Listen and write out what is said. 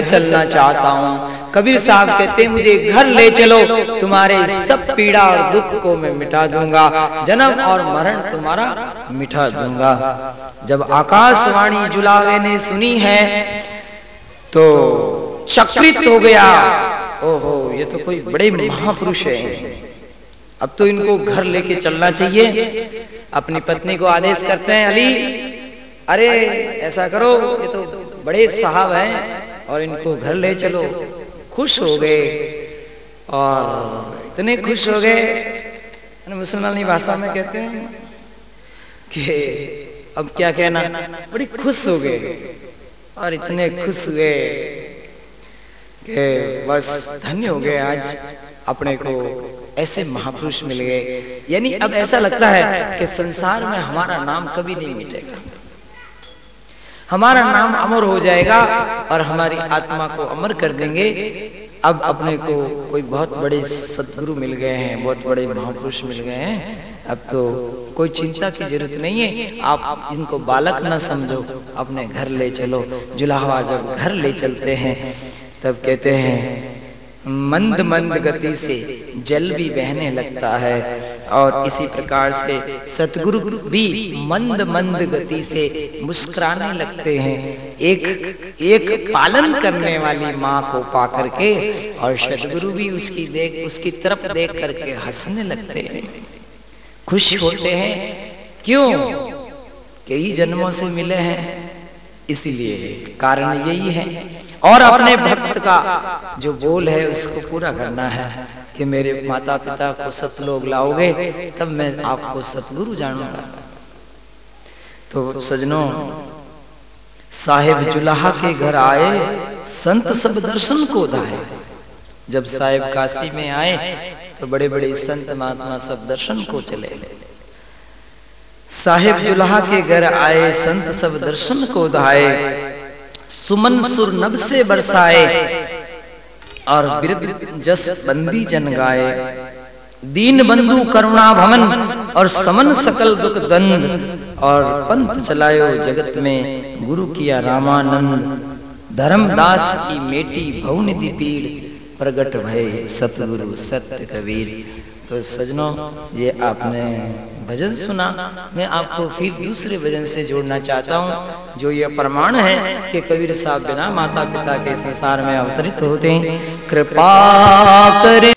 चलना चाहता हूँ। कबीर साहब कहते मुझे घर ले चलो, तुम्हारे सब पीड़ा और दुख को मैं मिटा दूँगा, जन्म और मरण तुम्हारा मिटा दूँगा। जब आकाशवाणी जुलावे ने सुनी है तो चक्रित हो गया। ओहो, ये तो कोई बड़े महापुरुष हैं। अब तो इनको घर लेके चलना चाहिए। अपनी पत्नी को आदेश करते हैं, अली, अरे ऐसा करो, ये तो बड़े साहब हैं। और इनको घर ले चलो। खुश हो गए। और इतने खुश हो गए। मुसलमानी भाषा में कहते हैं कि अब क्या कहना? बड़ी खुश हो गए। और इतने खुश हुए कि बस धन्य हो गए। आज अपने को ऐसे महापुरुष मिल गए। यानी अब ऐसा लगता है कि संसार में हमारा नाम कभी नहीं मिटेगा। हमारा नाम अमर हो जाएगा और हमारी आत्मा को अमर कर देंगे। अब अपने को कोई बहुत बड़े सदगुरु मिल गए हैं, बहुत बड़े महापुरुष मिल गए हैं। अब तो कोई चिंता की ज़रूरत नहीं है। आप इनको बालक न समझो, अपने घर ले चलो। जुलाहवा जब घर ले चलते हैं, तब कहते हैं, मंद मंद गति से जल भी बहने लगता है। और इसी प्रकार से सतगुरु भी मंद मंद गति से मुस्कुराने लगते हैं। एक एक पालन करने वाली माँ को पा करके और सतगुरु भी उसकी देख उसकी तरफ़ देख करके हंसने लगते हैं। खुश होते हैं। क्यों? कई जन्मों से मिले हैं। इसलिए कारण यही है। और अपने भक्त का जो बोल है उसको पूरा करना है। कि मेरे माता पिता को सतलोग लाओगे, तब मैं आपको सतगुरु जानूँगा। तो सजनों, साहेब जुलाहा के घर आए, संत सब दर्शन को धाए जब साहेब काशी में आए तो बड़े बड़े संत महात्मा सब दर्शन को चले। साहेब जुलाहा के घर आए, संत सब दर्शन को धाए सुमन सुर नब से बरसाए और वृद्ध जस बंदी जन गाए। दीन बंधु करुणा भवन और समन सकल दुख दंद और पंथ चलायो जगत में गुरु किया रामानंद। धर्मदास की मेटी भवनिधि पीड़ प्रगट भय सतगुरु सत्य कबीर तो सजनों, ये आपने भजन सुना। मैं आपको फिर दूसरे भजन से जोड़ना चाहता हूँ, जो ये प्रमाण है कि कबीर साहब बिना माता पिता के संसार में अवतरित होते हैं। कृपा कर।